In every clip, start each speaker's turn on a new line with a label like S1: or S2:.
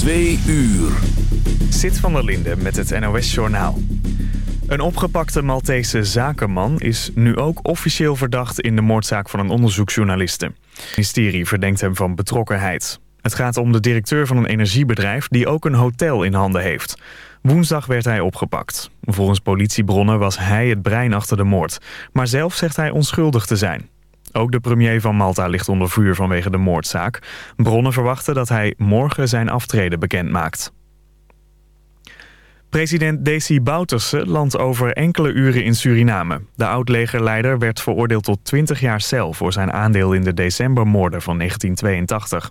S1: Twee uur.
S2: Zit van der Linde met het NOS-journaal. Een opgepakte Maltese zakenman is nu ook officieel verdacht... in de moordzaak van een onderzoeksjournaliste. Het ministerie verdenkt hem van betrokkenheid. Het gaat om de directeur van een energiebedrijf... die ook een hotel in handen heeft. Woensdag werd hij opgepakt. Volgens politiebronnen was hij het brein achter de moord. Maar zelf zegt hij onschuldig te zijn. Ook de premier van Malta ligt onder vuur vanwege de moordzaak. Bronnen verwachten dat hij morgen zijn aftreden bekendmaakt. President Desi Bouterse landt over enkele uren in Suriname. De oud-legerleider werd veroordeeld tot 20 jaar cel... voor zijn aandeel in de decembermoorden van 1982.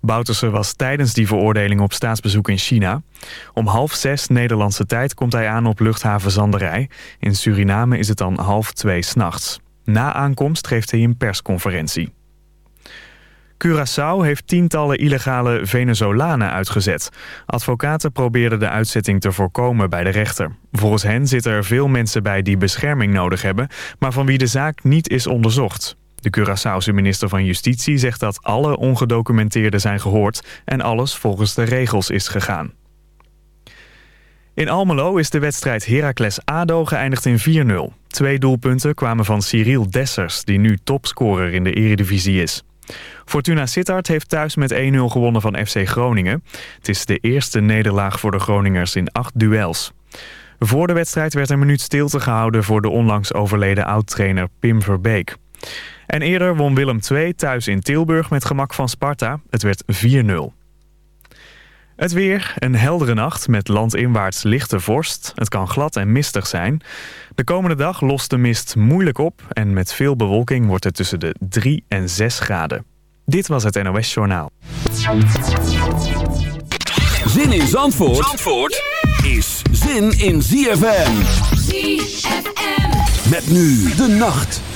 S2: Bouterse was tijdens die veroordeling op staatsbezoek in China. Om half zes Nederlandse tijd komt hij aan op luchthaven Zanderij. In Suriname is het dan half twee s'nachts. Na aankomst geeft hij een persconferentie. Curaçao heeft tientallen illegale Venezolanen uitgezet. Advocaten probeerden de uitzetting te voorkomen bij de rechter. Volgens hen zitten er veel mensen bij die bescherming nodig hebben... maar van wie de zaak niet is onderzocht. De Curaçaose minister van Justitie zegt dat alle ongedocumenteerden zijn gehoord... en alles volgens de regels is gegaan. In Almelo is de wedstrijd Heracles-ADO geëindigd in 4-0. Twee doelpunten kwamen van Cyril Dessers, die nu topscorer in de eredivisie is. Fortuna Sittard heeft thuis met 1-0 gewonnen van FC Groningen. Het is de eerste nederlaag voor de Groningers in acht duels. Voor de wedstrijd werd een minuut stilte gehouden voor de onlangs overleden oud-trainer Pim Verbeek. En eerder won Willem II thuis in Tilburg met gemak van Sparta. Het werd 4-0. Het weer, een heldere nacht met landinwaarts lichte vorst. Het kan glad en mistig zijn. De komende dag lost de mist moeilijk op... en met veel bewolking wordt het tussen de 3 en 6 graden. Dit was het NOS Journaal.
S1: Zin in Zandvoort, Zandvoort is zin in ZFM.
S3: ZFM.
S1: Met nu de nacht.